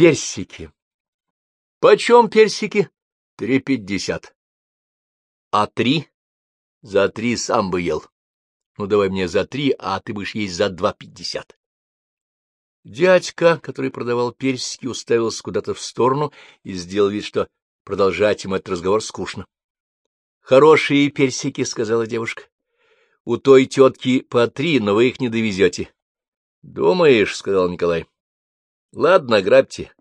Персики. Почем персики? Три пятьдесят. А три? За три сам бы ел. Ну, давай мне за три, а ты будешь есть за два пятьдесят. Дядька, который продавал персики, уставился куда-то в сторону и сделал вид, что продолжать ему этот разговор скучно. — Хорошие персики, — сказала девушка. — У той тетки по три, но вы их не довезете. — Думаешь, — сказал Николай. — Ладно, грабьте.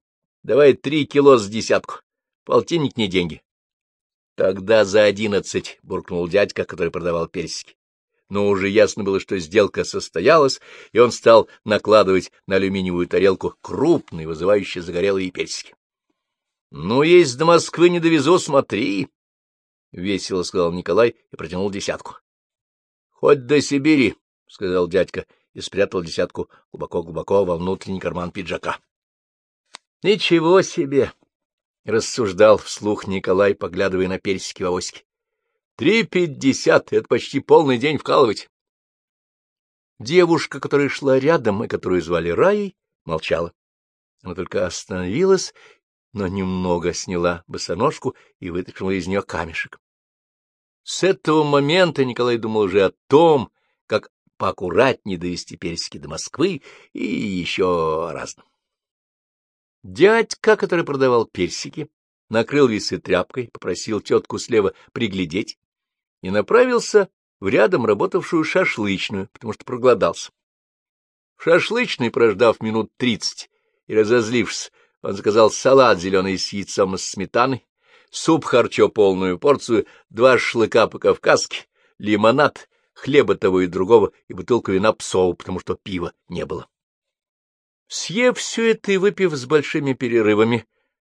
Давай три кило с десятку. Полтинник не деньги. — Тогда за одиннадцать, — буркнул дядька, который продавал персики. Но уже ясно было, что сделка состоялась, и он стал накладывать на алюминиевую тарелку крупные, вызывающие загорелые персики. — Ну, есть до Москвы не довезу, смотри, — весело сказал Николай и протянул десятку. — Хоть до Сибири, — сказал дядька и спрятал десятку глубоко-глубоко во внутренний карман пиджака. — Ничего себе! — рассуждал вслух Николай, поглядывая на персики в авоське. — Три пятьдесят — это почти полный день вкалывать. Девушка, которая шла рядом и которую звали Раей, молчала. Она только остановилась, но немного сняла босоножку и вытащила из нее камешек. С этого момента Николай думал уже о том, поаккуратнее довести персики до Москвы и еще разном. Дядька, который продавал персики, накрыл весы тряпкой, попросил тетку слева приглядеть и направился в рядом работавшую шашлычную, потому что проголодался. В шашлычной, прождав минут тридцать и разозлившись, он заказал салат зеленый с яйцом и сметаной, суп харчо полную порцию, два шлыка по-кавказски, лимонад, хлеба того и другого и бутылку вина псову, потому что пива не было. Съев все это и выпив с большими перерывами,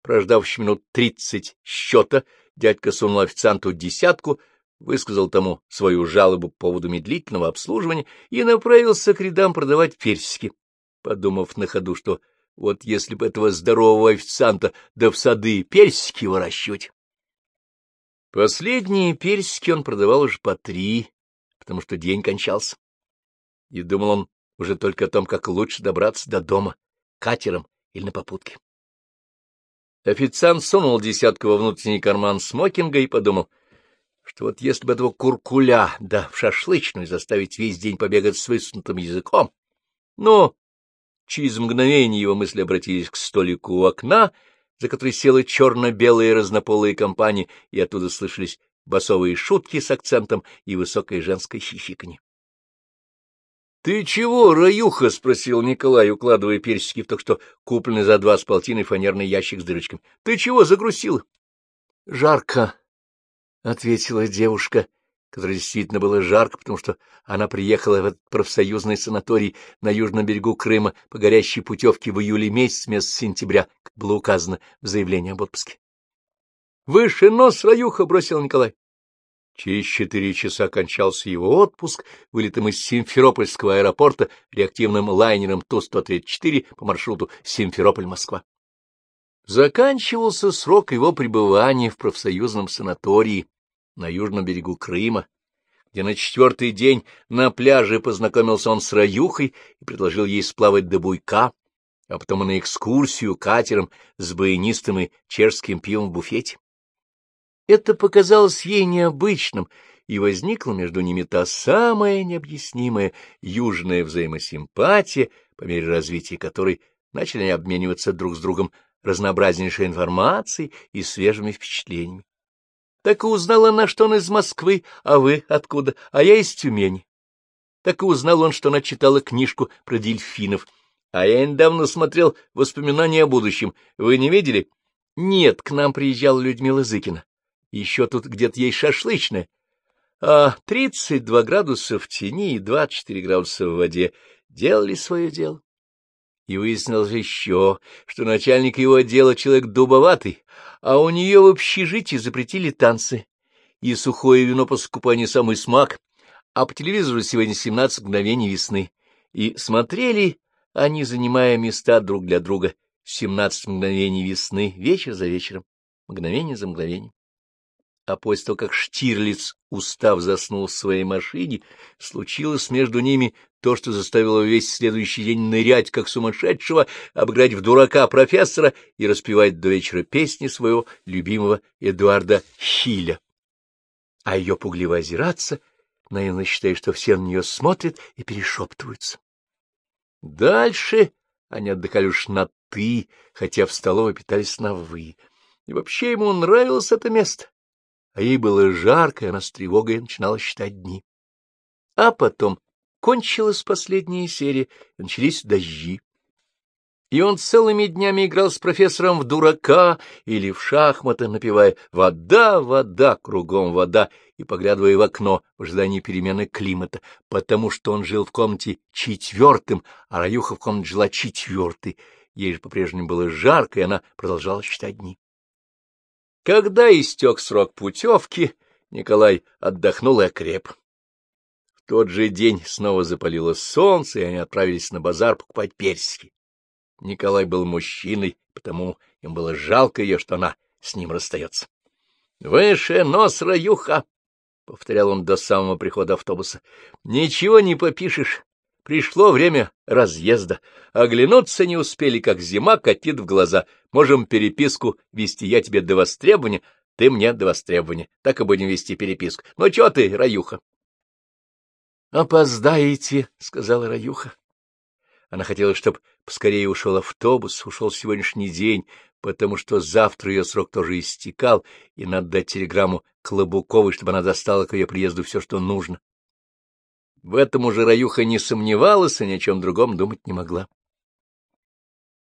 прождав минут тридцать счета, дядька сунул официанту десятку, высказал тому свою жалобу по поводу медлительного обслуживания и направился к рядам продавать персики, подумав на ходу, что вот если бы этого здорового официанта да в сады персики выращивать. Последние персики он продавал уже по три, потому что день кончался. И думал он уже только о том, как лучше добраться до дома, катером или на попутке. Официант сунул десятку во внутренний карман смокинга и подумал, что вот если бы этого куркуля, да в шашлычную заставить весь день побегать с высунутым языком, ну, через мгновение его мысли обратились к столику у окна, за который села черно-белая разнополая компания, и оттуда слышались басовые шутки с акцентом и высокое женское хихиканье. — Ты чего, Раюха? — спросил Николай, укладывая персики в только что купленный за два с полтиной фанерный ящик с дырочками. — Ты чего загрустила? — Жарко, — ответила девушка, которой действительно было жарко, потому что она приехала в этот профсоюзный санаторий на южном берегу Крыма по горящей путевке в июле месяц вместо сентября, как было указано в заявлении об отпуске. — Выше нос, Раюха! — бросил Николай. Через четыре часа кончался его отпуск, вылетом из Симферопольского аэропорта реактивным лайнером Ту-134 по маршруту Симферополь-Москва. Заканчивался срок его пребывания в профсоюзном санатории на южном берегу Крыма, где на четвертый день на пляже познакомился он с Раюхой и предложил ей сплавать до буйка, а потом на экскурсию катером с баянистым и чешским пивом в буфете. Это показалось ей необычным, и возникла между ними та самая необъяснимая южная взаимосимпатия, по мере развития которой начали они обмениваться друг с другом разнообразнейшей информацией и свежими впечатлениями. Так и узнала она, что он из Москвы, а вы откуда, а я из Тюмени. Так и узнал он, что она читала книжку про дельфинов. А я недавно смотрел воспоминания о будущем. Вы не видели? Нет, к нам приезжала Людмила Зыкина. Еще тут где-то есть шашлычная. А 32 градуса в тени и 24 градуса в воде делали свое дело. И выяснилось еще, что начальник его отдела человек дубоватый, а у нее в общежитии запретили танцы, и сухое вино по скупанию самый смак, а по телевизору сегодня 17 мгновений весны. И смотрели они, занимая места друг для друга, 17 мгновений весны, вечер за вечером, мгновение за мгновением. А после того, как Штирлиц, устав, заснул в своей машине, случилось между ними то, что заставило весь следующий день нырять, как сумасшедшего, обыграть в дурака профессора и распевать до вечера песни своего любимого Эдуарда Хиля. А ее пугливо озираться, наивно считая, что все на нее смотрят и перешептываются. Дальше они отдыхали уж на «ты», хотя в столовой питались на «вы». И вообще ему нравилось это место. А ей было жарко, и она с тревогой начинала считать дни. А потом кончилась последняя серия, начались дожди. И он целыми днями играл с профессором в дурака или в шахматы, напевая «Вода, вода, кругом вода» и поглядывая в окно в ожидании перемены климата, потому что он жил в комнате четвертым, а Раюха в комнате жила четвертой. Ей же по-прежнему было жарко, и она продолжала считать дни. Когда истек срок путевки, Николай отдохнул и окреп. В тот же день снова запалило солнце, и они отправились на базар покупать персики. Николай был мужчиной, потому им было жалко ее, что она с ним расстается. — Выше нос, раюха! — повторял он до самого прихода автобуса. — Ничего не попишешь. Пришло время разъезда. Оглянуться не успели, как зима катит в глаза. Можем переписку вести я тебе до востребования, ты мне до востребования. Так и будем вести переписку. Ну, чё ты, Раюха? — Опоздаете, — сказала Раюха. Она хотела, чтобы поскорее ушел автобус, ушел сегодняшний день, потому что завтра ее срок тоже истекал, и надо дать телеграмму Клобуковой, чтобы она достала к ее приезду все, что нужно. В этом уже Раюха не сомневалась и ни о чем другом думать не могла.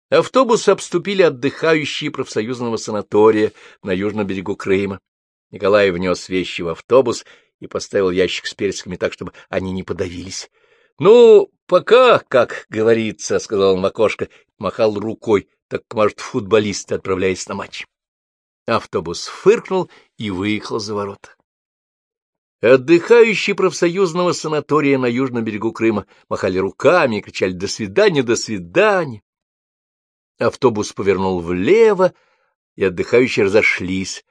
Автобус обступили отдыхающие профсоюзного санатория на южном берегу Крыма. Николай внес вещи в автобус и поставил ящик с персиками так, чтобы они не подавились. — Ну, пока, как говорится, — сказал он в окошко, махал рукой, так может футболисты, отправляясь на матч. Автобус фыркнул и выехал за ворота. Отдыхающие профсоюзного санатория на южном берегу Крыма махали руками и кричали «До свидания, до свидания!». Автобус повернул влево, и отдыхающие разошлись,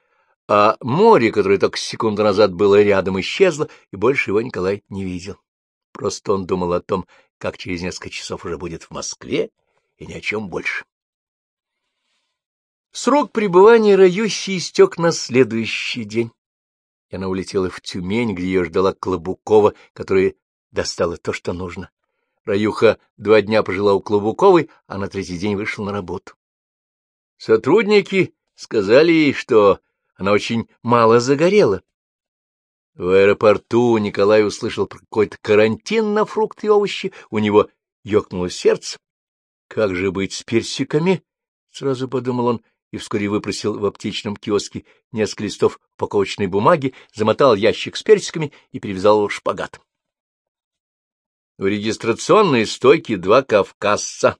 а море, которое только секунду назад было рядом, исчезло, и больше его Николай не видел. Просто он думал о том, как через несколько часов уже будет в Москве, и ни о чем больше. Срок пребывания Раюси истек на следующий день. И она улетела в Тюмень, где ее ждала Клобукова, которая достала то, что нужно. Раюха два дня пожила у Клобуковой, а на третий день вышла на работу. Сотрудники сказали ей, что она очень мало загорела, в аэропорту Николай услышал про какой-то карантин на фрукты и овощи. У него ёкнуло сердце. Как же быть с персиками? Сразу подумал он и вскоре выпросил в аптечном киоске несколько листов упаковочной бумаги, замотал ящик с персиками и перевязал его шпагатом. В регистрационной стойке два кавказца.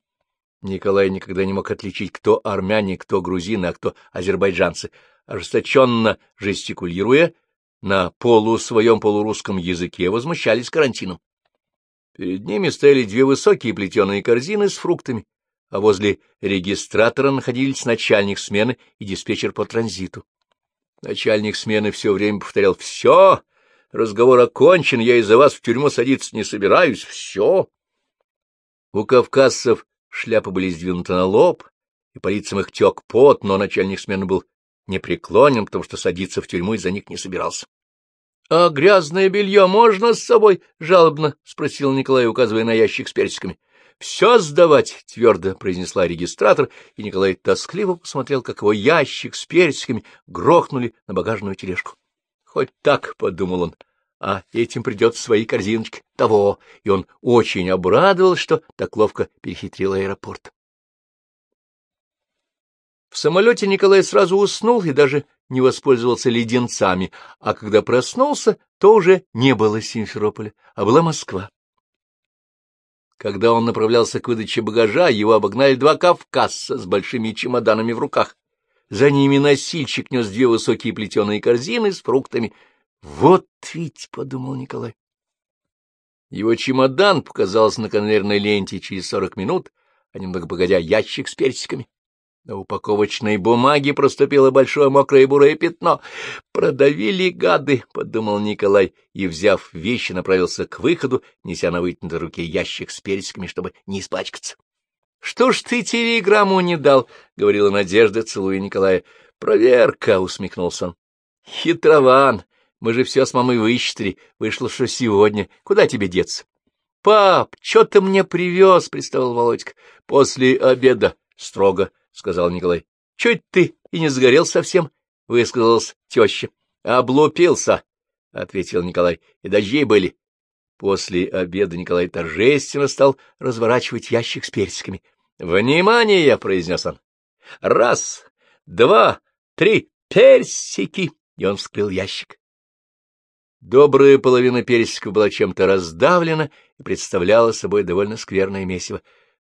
Николай никогда не мог отличить, кто армяне, кто грузины, а кто азербайджанцы. Ожесточенно жестикулируя, на полу своем полурусском языке возмущались карантином. Перед ними стояли две высокие плетеные корзины с фруктами, а возле регистратора находились начальник смены и диспетчер по транзиту. Начальник смены все время повторял «Все, разговор окончен, я из-за вас в тюрьму садиться не собираюсь, все». У кавказцев шляпы были сдвинуты на лоб, и по лицам их тек пот, но начальник смены был непреклонен, потому что садиться в тюрьму из-за них не собирался. — А грязное белье можно с собой? — жалобно спросил Николай, указывая на ящик с персиками. — Все сдавать, — твердо произнесла регистратор, и Николай тоскливо посмотрел, как его ящик с персиками грохнули на багажную тележку. — Хоть так, — подумал он, — а этим придется свои корзиночки того, и он очень обрадовался, что так ловко перехитрил аэропорт. В самолете Николай сразу уснул и даже не воспользовался леденцами, а когда проснулся, то уже не было Симферополя, а была Москва. Когда он направлялся к выдаче багажа, его обогнали два кавказца с большими чемоданами в руках. За ними носильщик нес две высокие плетеные корзины с фруктами. «Вот ведь», — подумал Николай. Его чемодан показался на конвейерной ленте через сорок минут, а немного погодя ящик с персиками. На упаковочной бумаге проступило большое мокрое бурое пятно. «Продавили гады», — подумал Николай, и, взяв вещи, направился к выходу, неся на вытянутой руке ящик с персиками, чтобы не испачкаться. — Что ж ты телеграмму не дал? — говорила Надежда, целуя Николая. — Проверка, — усмехнулся он. — Хитрован, мы же все с мамой высчитали. Вышло, что сегодня. Куда тебе деться? — Пап, что ты мне привез? — приставил Володька. — После обеда, — строго — сказал Николай. — Чуть ты и не сгорел совсем, — высказалась теща. — Облупился, — ответил Николай, — и дожди были. После обеда Николай торжественно стал разворачивать ящик с персиками. «Внимание!» — произнес он. «Раз, два, три, персики!» И он вскрыл ящик. Добрая половина персиков была чем-то раздавлена и представляла собой довольно скверное месиво.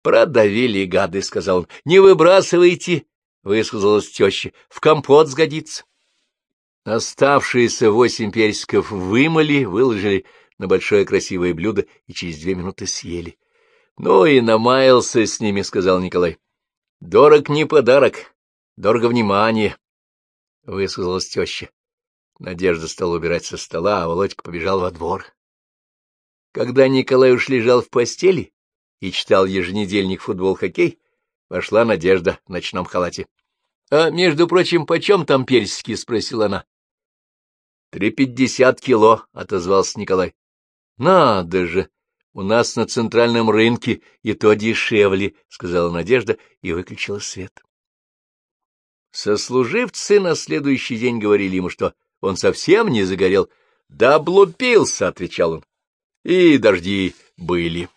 Продавили гады, — сказал он. — Не выбрасывайте, — высказалась теща. — В компот сгодится. Оставшиеся восемь персиков вымыли, выложили на большое красивое блюдо и через две минуты съели. — Ну и намаялся с ними, — сказал Николай. — Дорог не подарок, дорого внимание, — высказалась теща. Надежда стала убирать со стола, а Володька побежал во двор. Когда Николай уж лежал в постели, и читал еженедельник «Футбол-хоккей», вошла Надежда в ночном халате. — А, между прочим, почем там персики? — спросила она. — Три пятьдесят кило, — отозвался Николай. — Надо же! У нас на центральном рынке и то дешевле, — сказала Надежда и выключила свет. Сослуживцы на следующий день говорили ему, что он совсем не загорел. — Да облупился, — отвечал он. И дожди были.